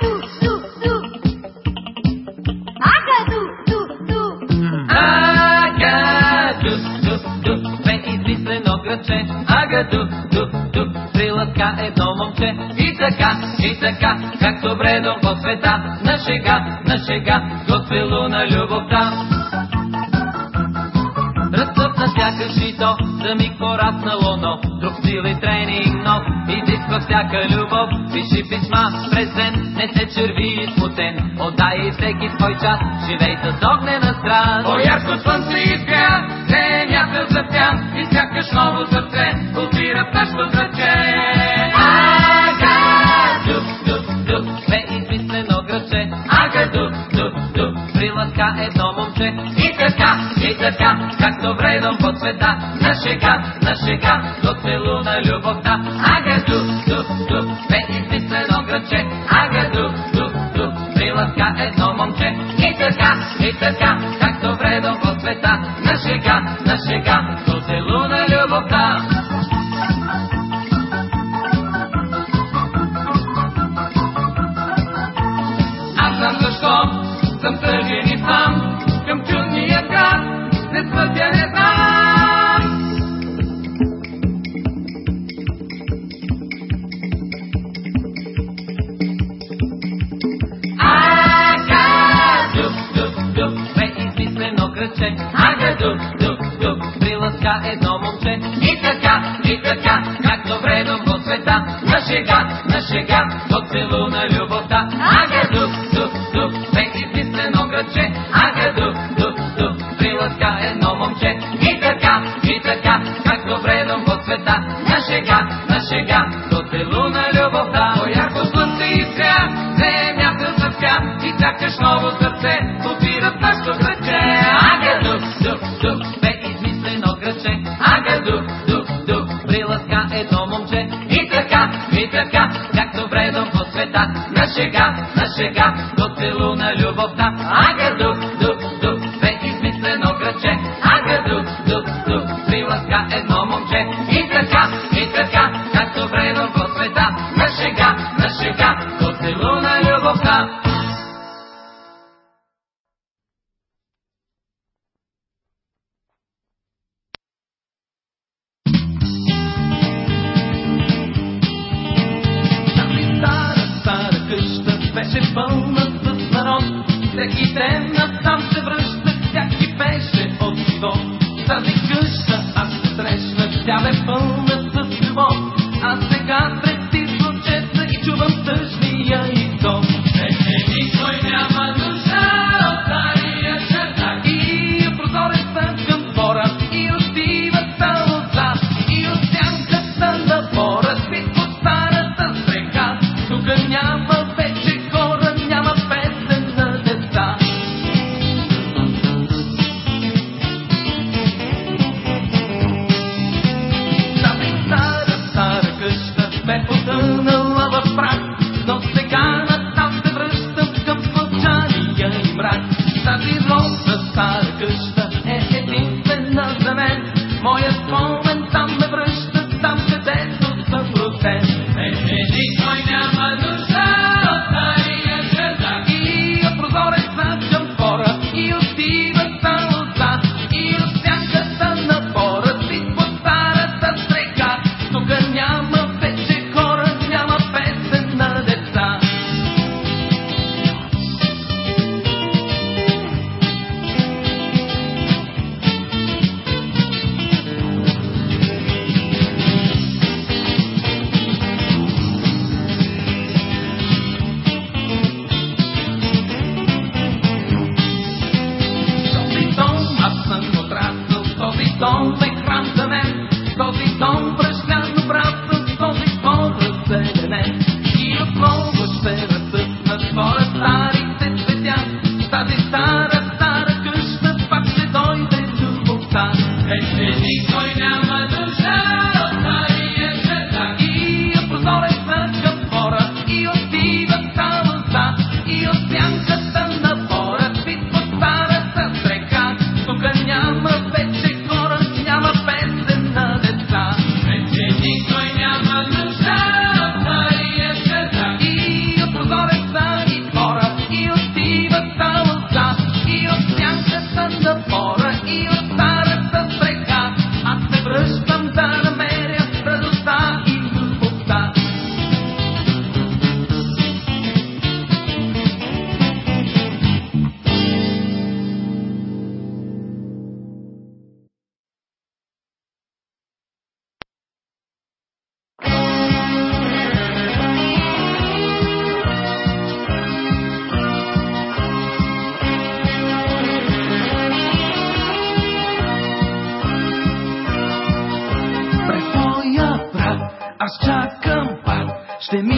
Агаду, ду, ду. Агаду, ду, ду. Агаду, ду, ду, бе измислено граче. Агаду, ду, ду, прилъска едно момче. И така, и така, както бредом по света, на шега, на шега, готвило на любовта. Разцъпна сякаш и то, за миг пораснало, но друг стил и тренинг нов, изисква всяка любов. Пиши писма през ден, не се черви и смутен, отдай и всеки свой час, живей с огнена страст. По-ярко слънце изгря, земята затя и сякаш ново сърце култира в нашето зраче. Ага, дуб, дуб, дуб, бе измислено граче. Ага, дуб, прилъска едно момче. И така, и така, както вредом по света, на шега, на шега, до целу на любовта. Ага, дуб, дуб, дуб, бе измислено граче. Ага, дуб, дуб, дуб, прилъска едно момче. И така, и така, както вредом по света, на шега, на шега, ново сърце отира в нашото граче. Ага, дуб, дуб, дуб, бе измислено граче. Ага, дуб, дуб, дуб, прилъска едно момче. И така, и така, както вредом по света, на шега, на шега, до целу на любовта. Ага, Spit me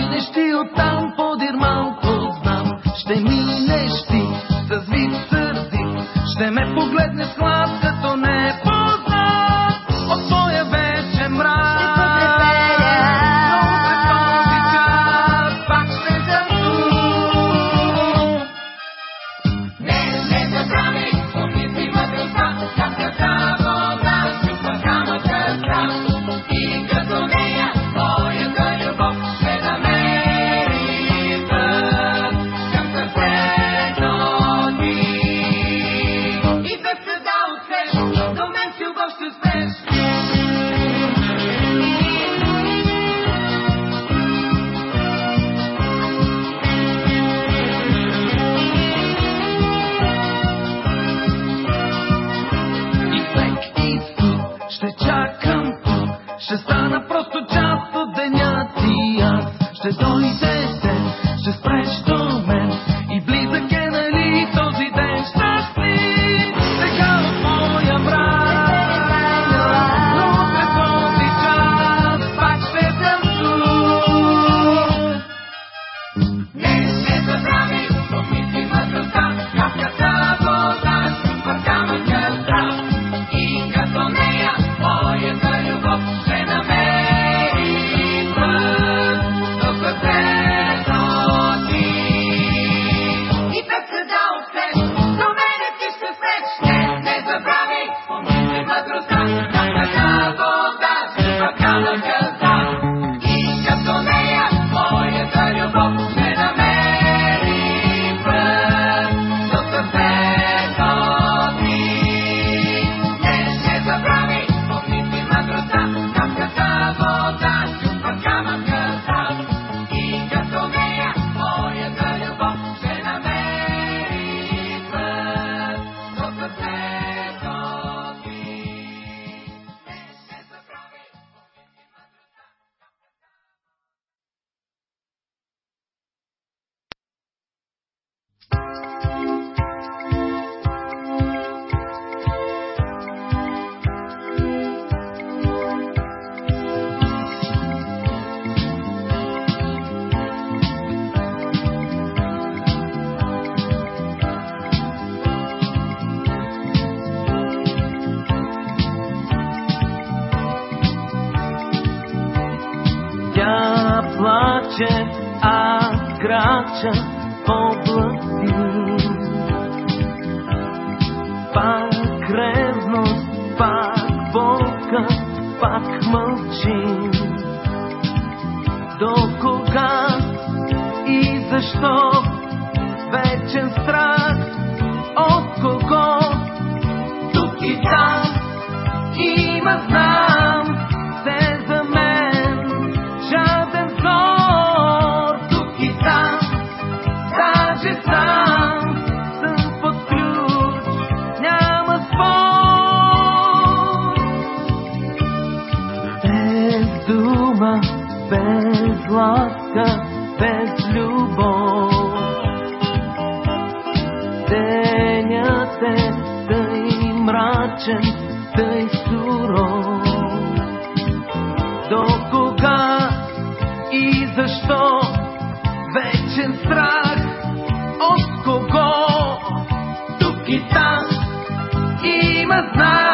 тъмча облаци. Пак ревност, пак болка, пак мълчи. До кога и защо вечен страх от кого? Тук и там има знак. Денят е тъй мрачен, тъй суров. До кога и защо вечен страх от кого? Тук и там има знак.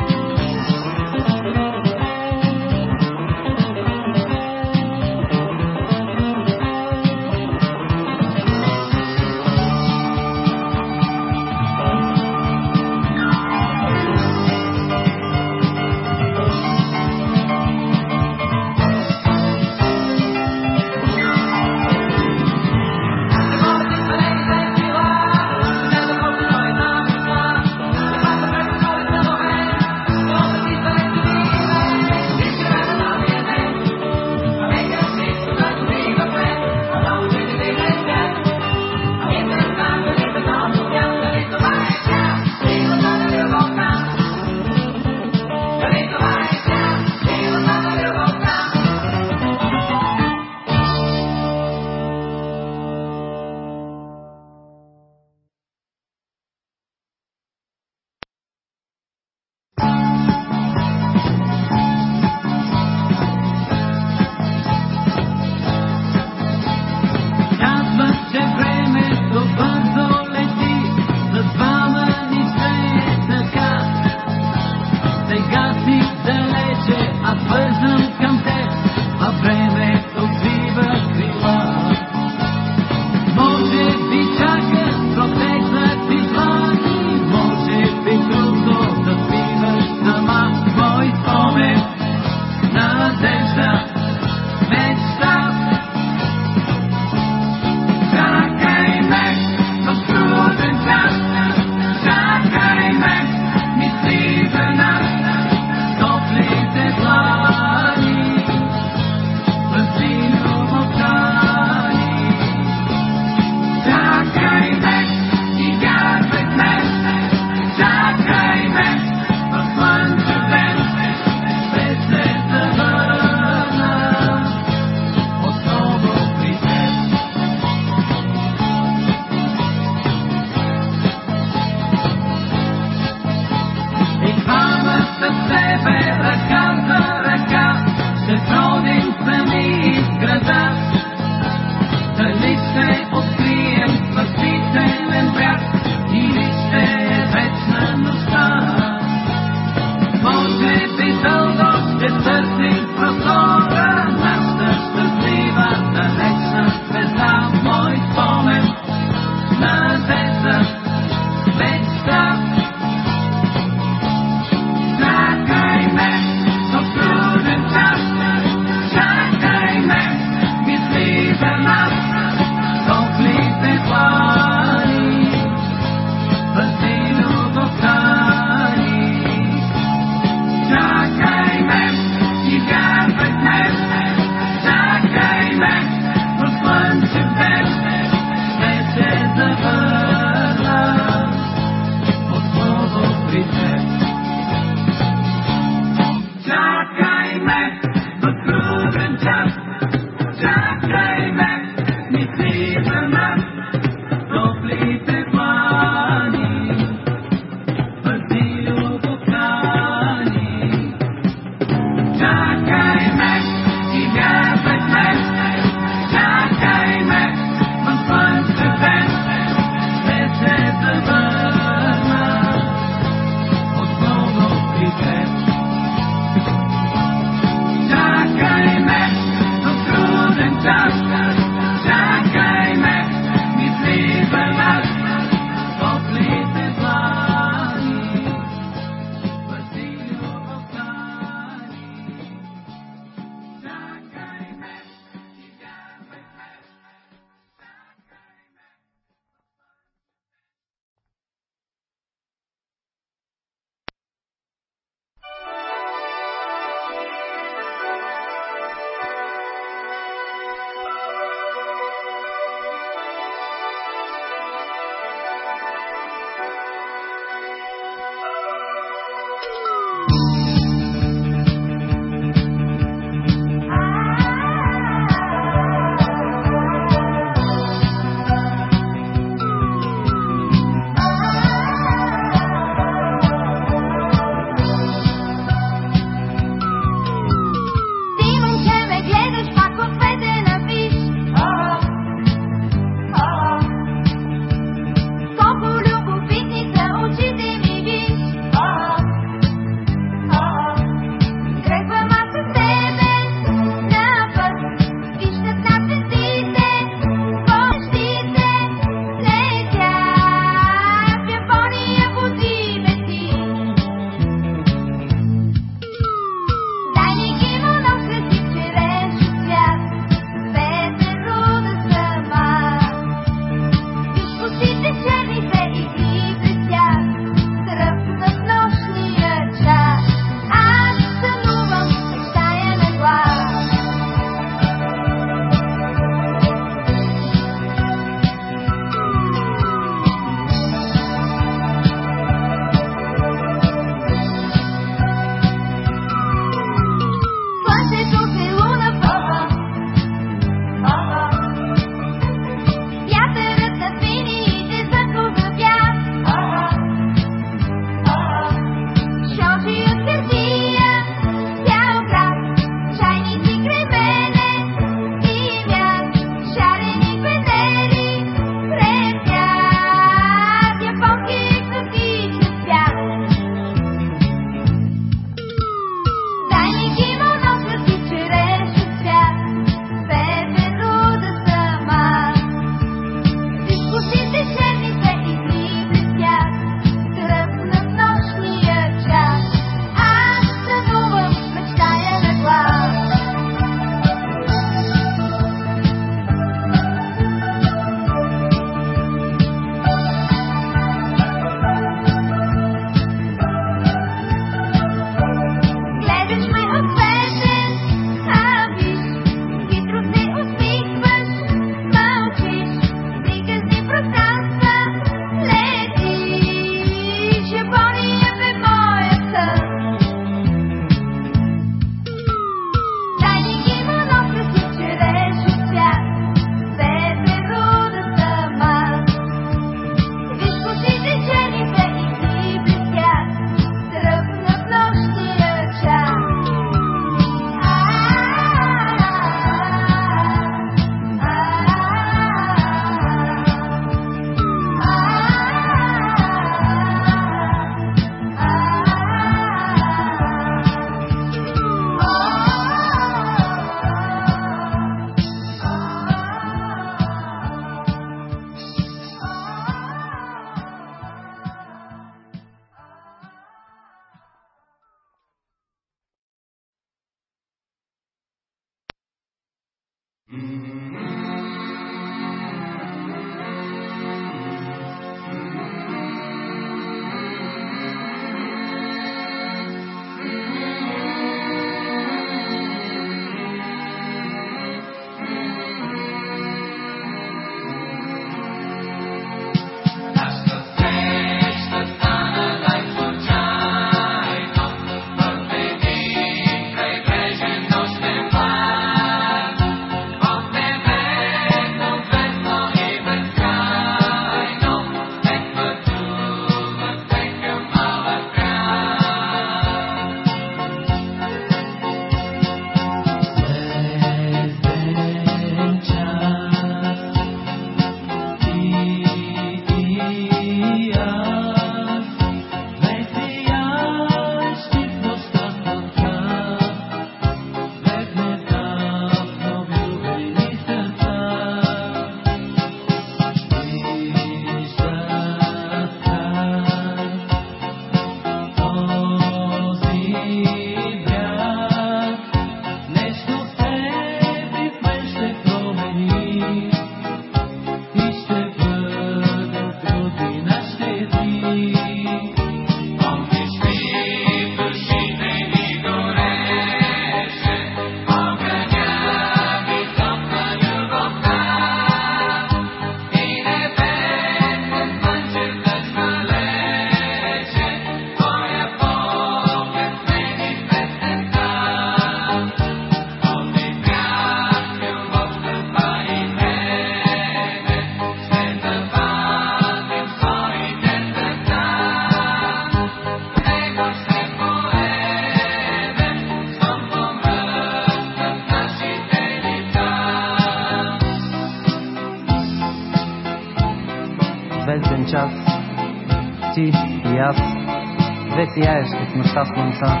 лъча слънца,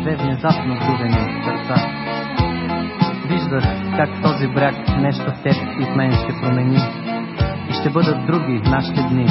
две внезапно будени сърца. Виждах как този бряг нещо в теб и в мен ще промени. И ще бъдат други нашите дни,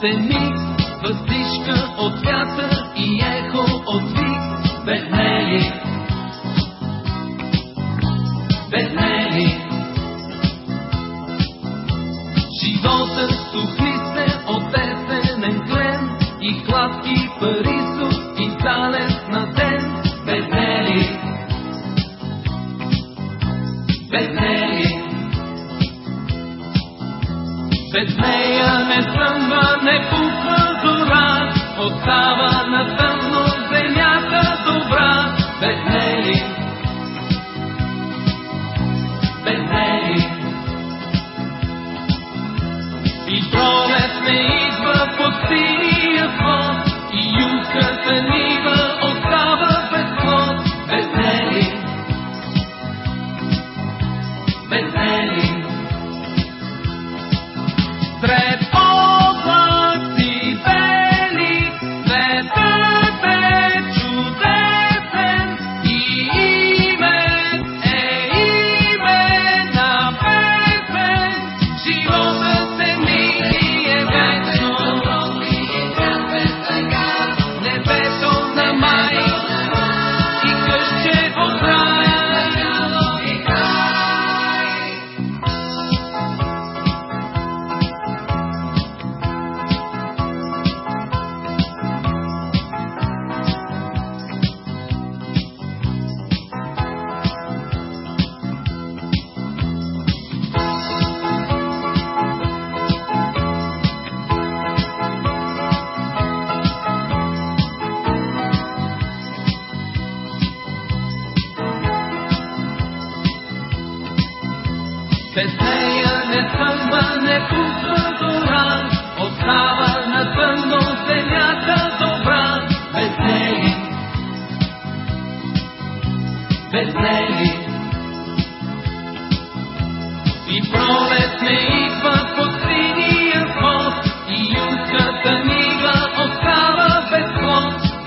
Сеник, въздишка от вятър и ехо от вик, беднели. Беднели. Живота тухни се от тесен клен и кладки парисов и тален не съмва, не пуква зора, остава на тъмно земята добра, без нея.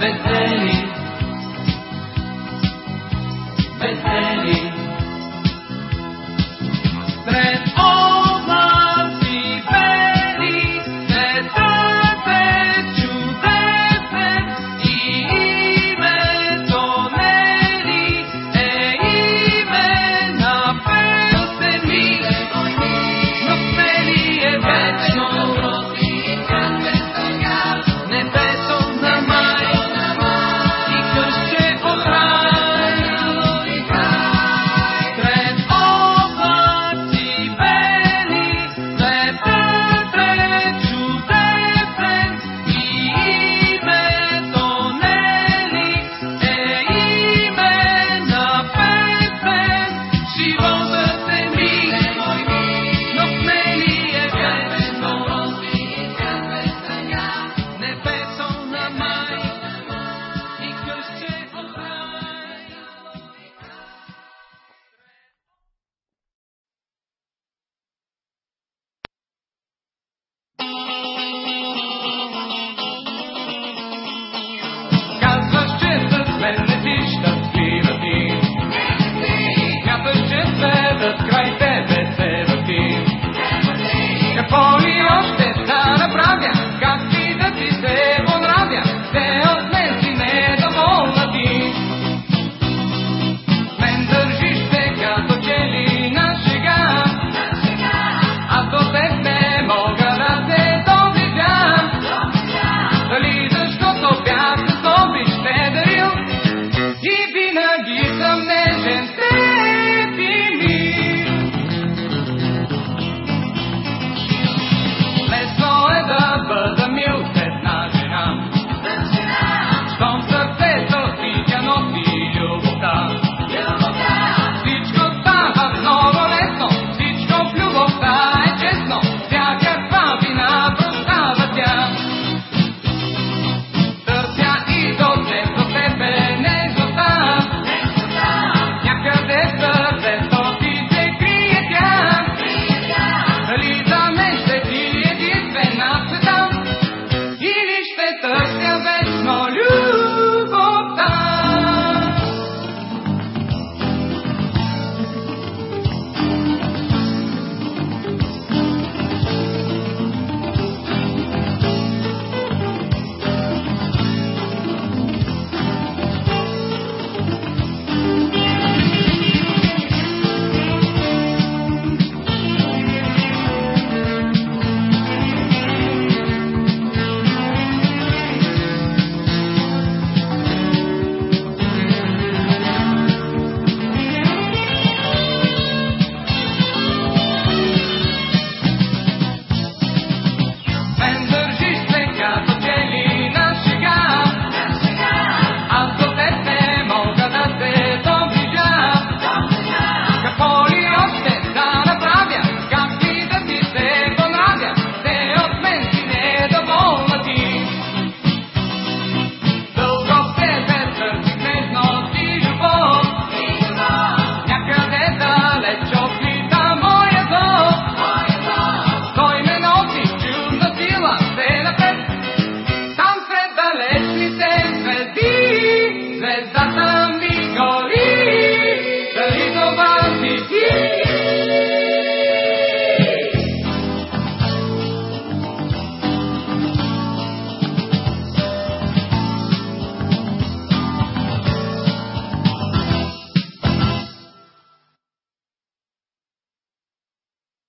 Vincent.